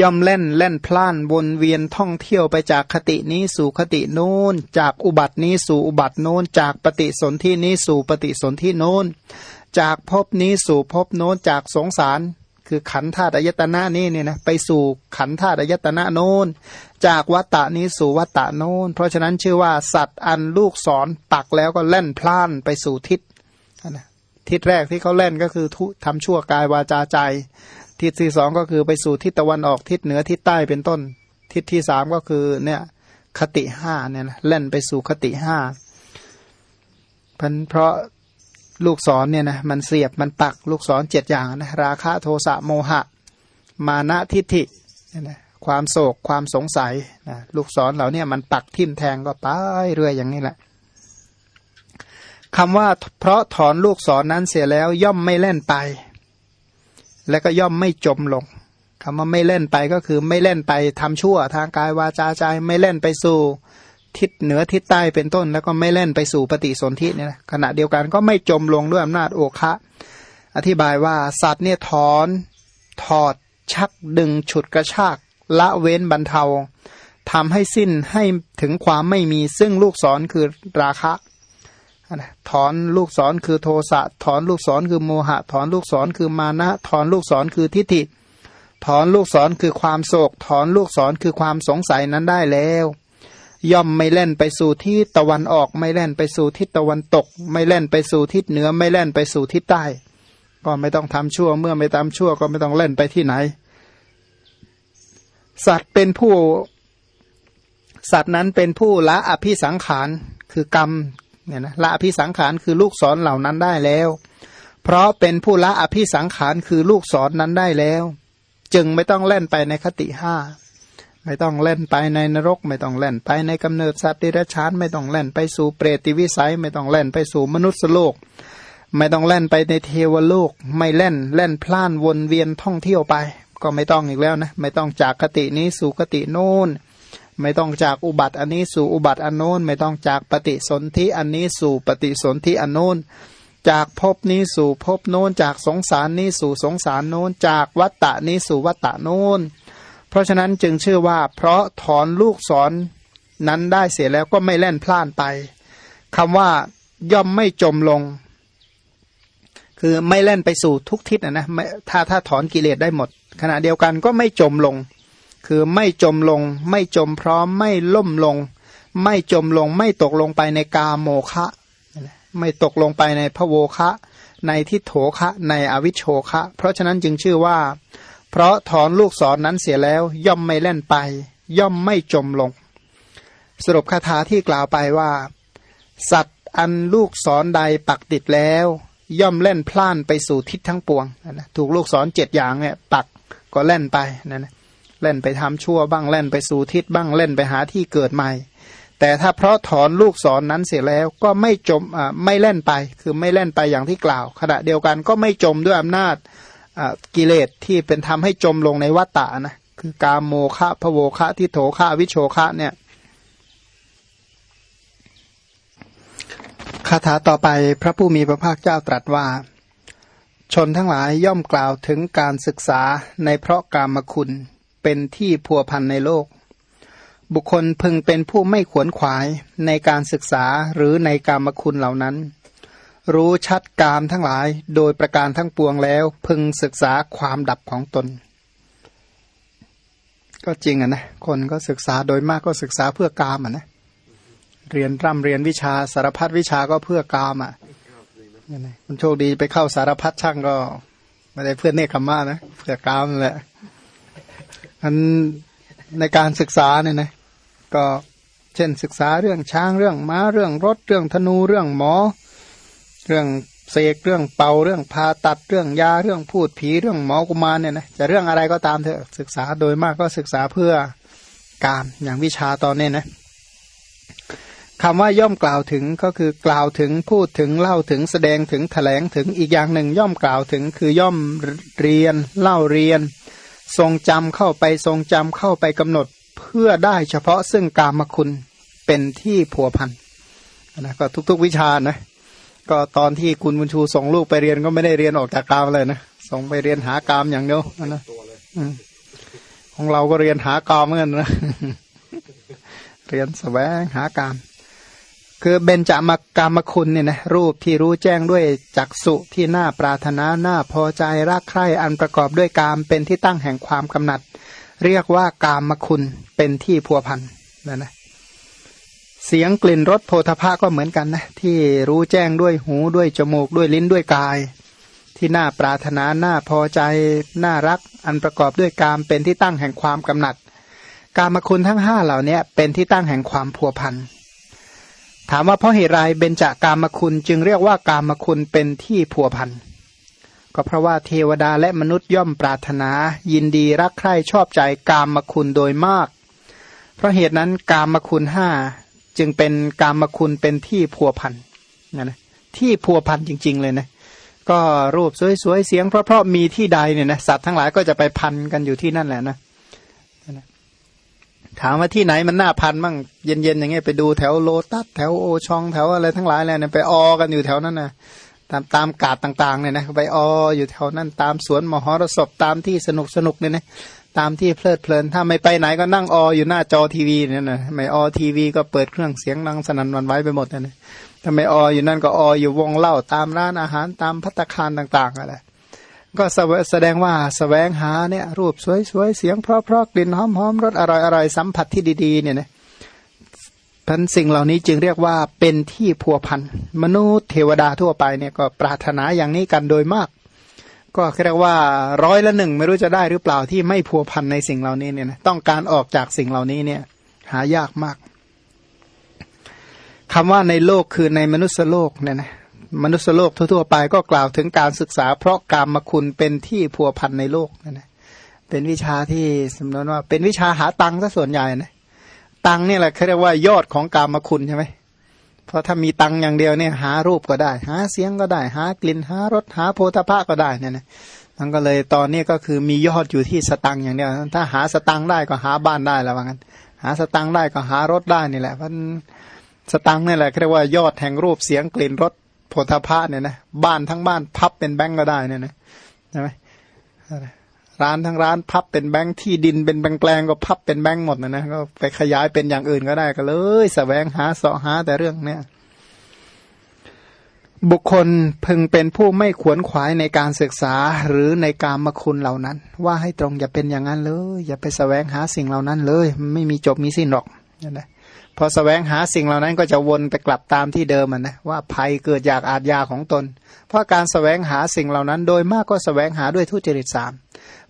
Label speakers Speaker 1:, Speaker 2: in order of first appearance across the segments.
Speaker 1: ย่อมเล่นเล่นพล่านวนเวียนท่องเที่ยวไปจากคตินี้สู่คติโน้น จากอุบัตินี้สู่อุบัติโน้น จากปฏิสนธินี้สู่ปฏิสนธิโน้น จากภพนี้สู่ภพโน้นจากสงสาร คือขันธาตุอายตนะนี้เนี่ยนะไปสู่ขันธาตุอายตนะโน้น จากวัตตะนี้สู่วัตตะโน้น เพราะฉะนั้นชื่อว่าสัตว์อันลูกศรปักแล้วก็เล่นพล่านไปสู่ทิศนะทิศแรกที่เขาเล่นก็คือทุทำชั่วกายวาจาใจ ทิศที่สองก็คือไปสู่ทิศตะวันออกทิศเหนือทิศใต้เป็นต้น ทิศที่สามก็คือเนี่ยคติห้าเนี่ยนะเล่นไปสู่คติห้าเพราะลูกศรเนี่ยนะมันเสียบมันปักลูกศรเจ็ดอย่างนะราคะโทสะโมหะ มานะทิฏฐิเนี่ยนะความโศกความสงสัยนะลูกศรเหล่านี้มันปักทิ่มแทงก็ไปเรื่อยอย่างนี้แหละคำว่าเพราะถอนลูกศรนนั้นเสียแล้วย่อมไม่เล่นไป และก็ย่อมไม่จมลงคำว่าไม่เล่นไปก็คือไม่เล่นไปทำชั่วทางกายวาจาใจไม่เล่นไปสู่ทิศเหนือทิศใต้เป็นต้น แล้วก็ไม่เล่นไปสู่ปฏิสนธิเนี่ยนะขณะเดียวกันก็ไม่จมลงด้วยอำนาจโอคะ อธิบายว่าสัตว์เนี่ยถอนถอด ชักดึงฉุดกระชาก ละเว้นบรรเทาทำให้สิ้นให้ถึงความไม่มีซึ่งลูกศรคือราคะ ถอนลูกศรคือโทสะถอนลูกศรคือโมหะ ถอนลูกศรคือมานะ ถอนลูกศรคือทิฏฐิ ถอนลูกศรคือความโศก ถอนลูกศรคือความสงสัยนั้นได้แล้ว ย่อมไม่เล่นไปสู่ที่ตะวันออก ไม่เล่นไปสู่ทิศตะวันตก ไม่เล่นไปสู่ทิศเหนือ ไม่เล่นไปสู่ทิศใต้ ก็ไม่ต้องทำชั่วเมื่อไม่ทำชั่วก็ไม่ต้องเล่นไปที่ไหน สัตว์เป็นผู้ สัตว์นั้นเป็นผู้ละอภิสังขารคือกรรม เนี่ยนะละอภิสังขารคือลูกศรเหล่านั้นได้แล้ว เพราะเป็นผู้ละอภิสังขารคือลูกศรนนั้นได้แล้ว จึงไม่ต้องเล่นไปในคติห้าไม่ต้องเล่นไปในนรก ไม่ต้องเล่นไปในกำเนิดสัตว์ดิรัจฉานไม่ต้องเล่นไปสู่เปรติวิสัย ไม่ต้องเล่นไปสู่มนุษย์โลก ไม่ต้องเล่นไปในเทวโลก ไม่เล่นเล่นพล่านวนเวียนท่องเที่ยวไป ก็ไม่ต้องอีกแล้วนะ ไม่ต้องจากคตินี้สู่คติโน้น ไม่ต้องจากอุบัติอันนี้สู่อุบัติอันโน้น ไม่ต้องจากปฏิสนธิอันนี้สู่ปฏิสนธิอันโน้น จากภพนี้สู่ภพโน้น จากสงสารนี้สู่สงสารโน้น จากวัตตะนี้สู่วัตตะโน้น เพราะฉะนั้นจึงชื่อว่า เพราะถอนลูกศรนนั้นได้เสียแล้วก็ไม่แล่นพล่านไปคำว่าย่อมไม่จมลง คือไม่เล่นไปสู่ทุกทิศนะนะถ้าถ้าถอนกิเลสได้หมด ขณะเดียวกันก็ไม่จมลง คือไม่จมลง ไม่จมพร้อมไม่ล่มลง ไม่จมลง ไม่ตกลงไปในกาโมคะ ไม่ตกลงไปในพโวคะ ในทิโถคะ ในอวิชโชคะ เพราะฉะนั้นจึงชื่อว่า เพราะถอนลูกศรนนั้นเสียแล้วย่อมไม่เล่นไป ย่อมไม่จมลง สรุปคาถาที่กล่าวไปว่า สัตว์อันลูกศรใดปักติดแล้ว ย่อมเล่นพล่านไปสู่ทิศทั้งปวงนะถูกลูกศรเจ็ดอย่างเนี่ยปักก็เล่นไปนะนะ เล่นไปทำชั่วบ้างเล่นไปสู่ทิศบ้างเล่นไปหาที่เกิดใหม่ แต่ถ้าเพราะถอนลูกศรนนั้นเสียแล้วก็ไม่จมไม่เล่นไป คือไม่เล่นไปอย่างที่กล่าว ขณะเดียวกันก็ไม่จมด้วยอำนาจกิเลสที่เป็นทำให้จมลงในวัฏฏะนะคือกามโมฆะพโวฆะทิโถฆะวิโชฆะเนี่ยคาถาต่อไปพระผู้มีพระภาคเจ้าตรัสว่า ชนทั้งหลายย่อมกล่าวถึงการศึกษาในเพราะกามคุณ เป็นที่พัวพันในโลก บุคคลพึงเป็นผู้ไม่ขวนขวายในการศึกษาหรือในกามคุณเหล่านั้น รู้ชัดกามทั้งหลายโดยประการทั้งปวงแล้ว พึงศึกษาความดับของตน ก็จริงอะนะคนก็ศึกษาโดยมากก็ศึกษาเพื่อกามอะนะเรียนร่ำเรียนวิชาสารพัดวิชาก็เพื่อกามอะคุณโชคดีไปเข้าสารพัดช่างก็ไม่ได้เพื่อเนคขมานะเพื่อกามแหละ อันในการศึกษาเนี่ยนะก็เช่นศึกษาเรื่องช้างเรื่องม้าเรื่องรถเรื่องธนูเรื่องหมอ เรื่องเสกเรื่องเป่าเรื่องผ่าตัดเรื่องยาเรื่องพูดผีเรื่องหมอกุมารเนี่ยนะจะเรื่องอะไรก็ตามเถอะศึกษาโดยมากก็ศึกษาเพื่อการอย่างวิชาตอนนี้นะคำว่าย่อมกล่าวถึงก็คือกล่าวถึงพูดถึงเล่าถึงแสดงถึงแถลงถึงอีกอย่างหนึ่งย่อมกล่าวถึงคือย่อมเรียน เล่าเรียน ทรงจำเข้าไปทรงจำเข้าไปกำหนดเพื่อได้เฉพาะซึ่งกามคุณเป็นที่ผัวพันนะก็ทุก ๆ วิชานะก็ตอนที่คุณบุญชูส่งลูกไปเรียนก็ไม่ได้เรียนออกจากกามเลยนะส่งไปเรียนหากามอย่างเดียวนะของเราก็เรียนหากามเหมือนกันนะเรียนแสวงหากาม คือเบญจมกามคุณเนี่ยนะรูปที่รู้แจ้งด้วยจักสุที่น่าปรารถนาน่าพอใจรักใคร่อันประกอบด้วยกามเป็นที่ตั้งแห่งความกำหนัด เรียกว่ากามคุณเป็นที่พัวพันนะนะเสียงกลิ่นรสโพธภะก็เหมือนกันนะที่รู้แจ้งด้วยหูด้วยจมูกด้วยลิ้นด้วยกาย ที่น่าปรารถนาน่าพอใจน่ารักอันประกอบด้วยกามเป็นที่ตั้งแห่งความกำหนัด กามคุณทั้งห้าเหล่านี้เป็นที่ตั้งแห่งความพัวพัน ถามว่าเพราะเหตุไรเบญจากามคุณจึงเรียกว่ากามคุณเป็นที่พัวพันก็เพราะว่าเทวดาและมนุษย์ย่อมปรารถนา ยินดีรักใคร่ชอบใจกามคุณโดยมาก เพราะเหตุนั้นกามคุณห้าจึงเป็นกามคุณเป็นที่พัวพันนะนะที่พัวพันจริง ๆ เลยนะก็รูปสวยๆเสียงเพราะๆมีที่ใดเนี่ยนะสัตว์ทั้งหลายก็จะไปพันกันอยู่ที่นั่นแหละนะ ถามว่าที่ไหนมันน่าพันมั่งเย็นๆอย่างเงี้ยไปดูแถวโลตัสแถวโอชองแถวอะไรทั้งหลายแหละเนี่ยไปออกันอยู่แถวนั้นนะตามตามกาดต่างๆเนี่ยนะไปอออยู่แถวนั้นตามสวนมหรสพตามที่สนุกสนุกเนี่ยนะตามที่เพลิดเพลิน ถ้าไม่ไปไหนก็นั่งอออยู่หน้าจอทีวีเนี่ยนะไม่ออทีวีก็เปิดเครื่องเสียงดังสนั่นวันไหวไปหมดนะถ้าไม่อออยู่นั่นก็ออยู่วงเล่าตามร้านอาหารตามพัตคารต่างๆอะไร ก็แสดงว่าสแสวงหาเนี่ยรูปสวยๆเสียงเพราะๆกลิ่นหอมๆรสอร่อยๆสัมผัสที่ดีๆเนี่ยนะพันสิ่งเหล่านี้จึงเรียกว่าเป็นที่พัวพันมนุษย์เทวดาทั่วไปเนี่ยก็ปรารถนาอย่างนี้กันโดยมาก ก็เรียกว่าร้อยละหนึ่งไม่รู้จะได้หรือเปล่าที่ไม่พัวพันในสิ่งเหล่านี้เนี่ยนะต้องการออกจากสิ่งเหล่านี้เนี่ยหายากมากคำว่าในโลกคือในมนุษยโลกเนี่ยนะ มนุษยโลกทั่วๆไปก็กล่าวถึงการศึกษา เพราะกรรมคุณเป็นที่พัวพันในโลกนั่นนะเป็นวิชาที่สมมติว่าเป็นวิชาหาตังค์ซะส่วนใหญ่นะตังค์นี่แหละเขาเรียกว่ายอดของกรรมคุณใช่ไหมเพราะถ้ามีตังอย่างเดียวเนี่ยหารูปก็ได้ หาเสียงก็ได้ หากลิ่นหารสหาโพธาภะก็ได้เนี่ยนะมันก็เลยตอนนี้ก็คือมียอดอยู่ที่สตังอย่างเดียว ถ้าหาสตังได้ก็หาบ้านได้แล้วว่างั้น หาสตังได้ก็หารถได้นี่แหละเพราะสตังนี่แหละเรียกว่ายอดแห่งรูปเสียงกลิ่นรส โพธาภะเนี่ยนะบ้านทั้งบ้านพับเป็นแบงก์ก็ได้เนี่ยนะใช่ไหมร้านทั้งร้านพับเป็นแบงค์ที่ดินเป็นแบงแปลงก็พับเป็นแบงค์หมดนะนะก็ไปขยายเป็นอย่างอื่นก็ได้ก็เลยสแสวงหาเสาะหาแต่เรื่องเนี้ยบุคคลพึงเป็นผู้ไม่ขวนขวายในการศึกษาหรือในการมคุณเหล่านั้น ว่าให้ตรงอย่าเป็นอย่างนั้นเลย อย่าไปสแสวงหาสิ่งเหล่านั้นเลย ไม่มีจบมีสิ้นหรอกนะ พอสแสวงหาสิ่งเหล่านั้นก็จะวนไปกลับตามที่เดิมนะว่าภัยเกิดจากอาทยาของตน เพราะการสแสวงหาสิ่งเหล่านั้น โดยมากก็สแสวงหาด้วยทุจริตสาม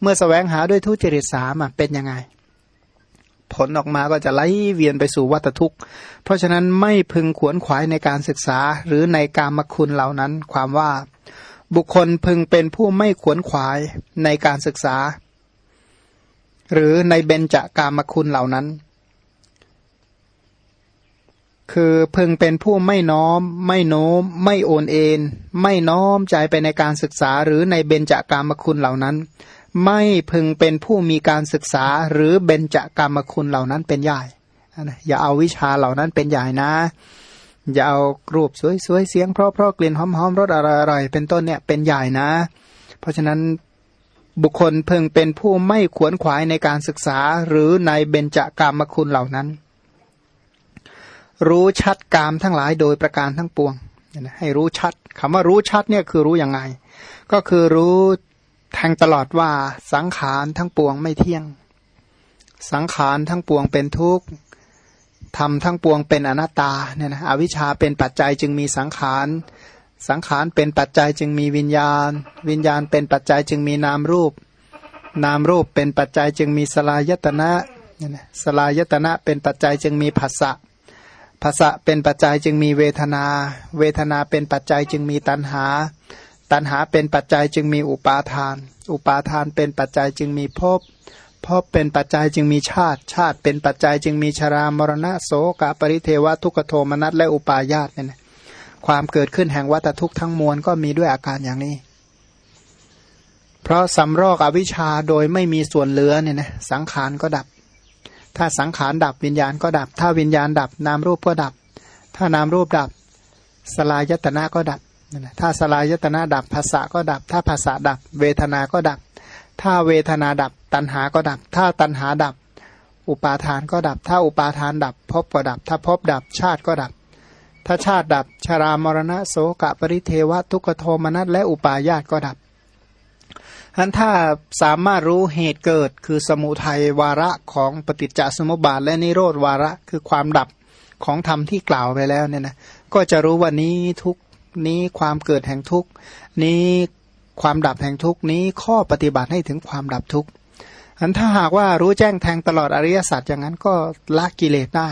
Speaker 1: เมื่อสแสวงหาด้วยทุจริตสามเป็นยังไง ผลออกมาก็จะไหลเวียนไปสู่วัฏทุกข์ เพราะฉะนั้นไม่พึงขวนขวายในการศึกษาหรือในการมคุณเหล่านั้น ความว่า บุคคลพึงเป็นผู้ไม่ขวนขวายในการศึกษา หรือในเบญจากามคุณเหล่านั้น คือพึงเป็นผู้ไม่น้อม ไม่โน้ม ไม่โอนเอ็นไม่น้อมใจไปในการศึกษาหรือในเบญจากามคุณเหล่านั้น ไม่พึงเป็นผู้มีการศึกษาหรือเบญจากรรมคุณเหล่านั้นเป็นใหญ่อย่าเอาวิชาเหล่านั้นเป็นใหญ่นะ อย่าเอารูปสวยๆเสียงเพราะเพราะกลิ่นหอมๆรสอร่อยๆเป็นต้นเนี่ยเป็นใหญ่นะ เพราะฉะนั้นบุคคลพึงเป็นผู้ไม่ขวนขวายในการศึกษาหรือในเบญจากรรมคุณเหล่านั้น รู้ชัดกามทั้งหลายโดยประการทั้งปวงให้รู้ชัดคำว่ารู้ชัดเนี่ยคือรู้ยังไง ก็คือรู้แทงตลอดว่าสังขารทั้งปวงไม่เที่ยง สังขารทั้งปวงเป็นทุกข์ทำทั้งปวงเป็นอนัตตาเนี่ยนะอวิชชาเป็นปัจจัยจึงมีสังขารสังขารเป็นปัจจัยจึงมีวิญญาณ วิญญาณเป็นปัจจัยจึงมีนามรูป นามรูปเป็นปัจจัยจึงมีสลายตนะเนี่ยนะสลายตนะเป็นปัจจัยจึงมีภาษะ ภาษะเป็นปัจจัยจึงมีเวทนา เวทนาเป็นปัจจัยจึงมีตัณหา ตัณหาเป็นปัจจัยจึงมีอุปาทาน อุปาทานเป็นปัจจัยจึงมีภพภพเป็นปัจจัยจึงมีชาติ ชาติเป็นปัจจัยจึงมีชรามรณะโสกปริเทวทุกโทมนัสและอุปาญาตเนี่ยนะความเกิดขึ้นแห่งวัตทุกข์ทั้งมวลก็มีด้วยอาการอย่างนี้ เพราะสำรอกอวิชชาโดยไม่มีส่วนเหลือเนี่ยนะสังขารก็ดับ ถ้าสังขารดับวิญญาณก็ดับ ถ้าวิญญาณดับนามรูปก็ดับ ถ้านามรูปดับ สลายตนะก็ดับถ้าสลายตนะดับภาษาก็ดับ ถ้าภาษาดับ เวทนา ก็ดับ ถ้าเวทนาดับ ตัณหาก็ดับ ถ้าตัณหาดับ อุปาทานก็ดับ ถ้าอุปาทานดับภพก็ดับ ถ้าภพดับชาติก็ดับ ถ้าชาติดับชรามรณะโสกะปริเทวะทุกขโทมนัสและอุปาญาตก็ดับ นั้นถ้าสามารถรู้เหตุเกิดคือสมุทัยวาระของปฏิจจสมุปบาทและนิโรธวาระคือความดับของธรรมที่กล่าวไปแล้วเนี่ยนะก็จะรู้ว่านี้ทุกนี้ความเกิดแห่งทุกนี้ความดับแห่งทุกนี้ข้อปฏิบัติให้ถึงความดับทุกอันถ้าหากว่ารู้แจ้งแทงตลอดอริยสัจอย่างนั้นก็ละกิเลสได้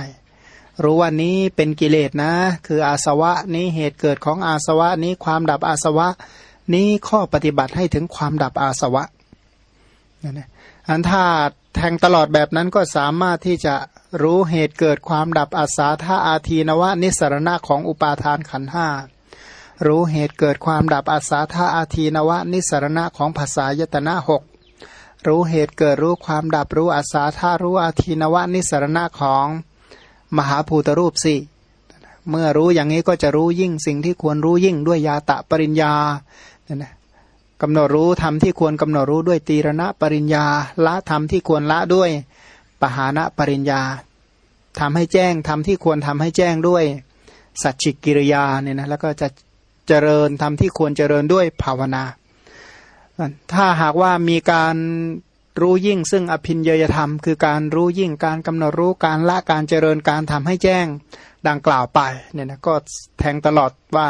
Speaker 1: รู้ว่านี้เป็นกิเลสนะ คืออาสวะนี้เหตุเกิดของอาสวะนี้ความดับอาสวะ นี้ข้อปฏิบัติให้ถึงความดับอาสวะนี่นะอันถ้าแทงตลอดแบบนั้นก็สามารถที่จะรู้เหตุเกิดความดับอาสาธาอาทีนวะนิสรณะของอุปาทานขันห้ารู้เหตุเกิดความดับอาสาธาอาทีนวะนิสรณะของภาษายตนะหกรู้เหตุเกิดรู้ความดับรู้อาสาธารู้อาทีนวะนิสรณะของมหาภูตรูปสี่เมื่อรู้อย่างนี้ก็จะรู้ยิ่งสิ่งที่ควรรู้ยิ่งด้วยยาตะปริญญา นี่ยนะกำหนดรู้ธรรมที่ควรกำหนดรู้ด้วยตีรณะปริญญา ละธรรมที่ควรละด้วยปหานะปริญญาทำให้แจ้งทำที่ควรทำให้แจ้งด้วย สัจจิกิริยาเนี่ยนะแล้วก็จะเจริญทำที่ควรเจริญด้วยภาวนา ถ้าหากว่ามีการรู้ยิ่งซึ่งอภินยยธรรม คือการรู้ยิ่งการกำหนดรู้การละการเจริญการทำให้แจ้งดังกล่าวไปเนี่ยนะก็แทงตลอดว่า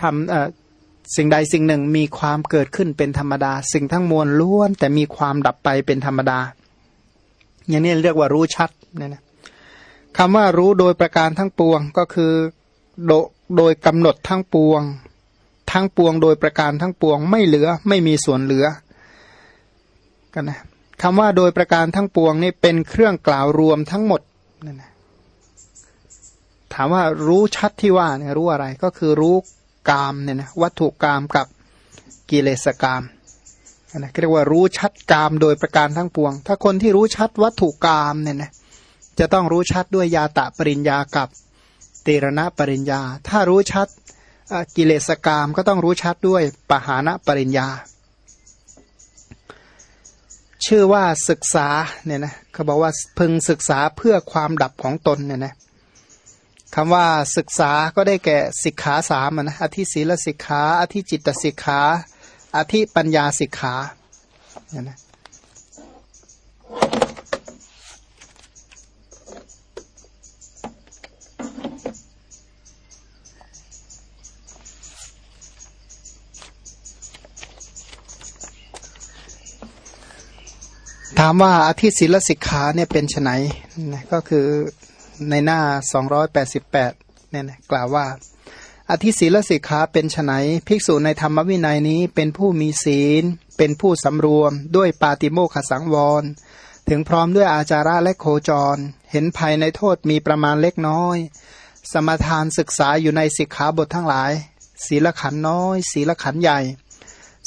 Speaker 1: ทำ สิ่งใดสิ่งหนึ่งมีความเกิดขึ้นเป็นธรรมดา สิ่งทั้งมวลล้วน แต่มีความดับไปเป็นธรรมดา อย่างนี้เรียกว่ารู้ชัดเนี่ยนะคำว่ารู้โดยประการทั้งปวงก็คือโดโดยกำหนดทั้งปวง ทั้งปวงโดยประการทั้งปวง ไม่เหลือไม่มีส่วนเหลือกันนะคำว่าโดยประการทั้งปวงนี่เป็นเครื่องกล่าวรวมทั้งหมดนั่นนะถามว่ารู้ชัดที่ว่าเนี่ยรู้อะไรก็คือรู้ กามเนี่ยนะวัตถุกามกับกิเลสกามนะเรียกว่ารู้ชัดกามโดยประการทั้งปวง ถ้าคนที่รู้ชัดวัตถุกามเนี่ยนะจะต้องรู้ชัดด้วยยาตะปริญญากับเตรณะปริญญา ถ้ารู้ชัดกิเลสกามก็ต้องรู้ชัดด้วยปหานะปริญญา ชื่อว่าศึกษาเนี่ยนะเขาบอกว่าพึงศึกษาเพื่อความดับของตนเนี่ยนะ คำว่าศึกษาก็ได้แก่สิกขาสามนะอธิศีลสิกขาอธิจิตสิกขาอธิปัญญาสิกขาเนี่ยนะถามว่าอธิศีลสิกขาเนี่ยเป็นไนก็คือ ในหน้า 288เนี่ยนะกล่าวว่า อธิศีลสิกขาเป็นไนภิกษุในธรรมวินัยนี้เป็นผู้มีศีล เป็นผู้สำรวม ด้วยปาติโมขสังวร ถึงพร้อมด้วยอาจาระและโคจร เห็นภัยในโทษมีประมาณเล็กน้อย สมทานศึกษาอยู่ในสิกขาบททั้งหลาย ศีลขันน้อย ศีลขันใหญ่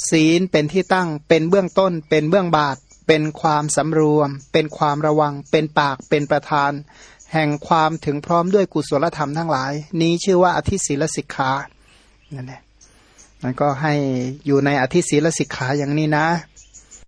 Speaker 1: ศีลเป็นที่ตั้งเป็นเบื้องต้นเป็นเบื้องบาทเป็นความสำรวม เป็นความระวัง เป็นปาก เป็นประธาน แห่งความถึงพร้อมด้วยกุศลธรรมทั้งหลาย นี้ชื่อว่าอธิศีลสิกขานั่นแหละนั่นก็ให้อยู่ในอธิศีลสิกขาอย่างนี้นะ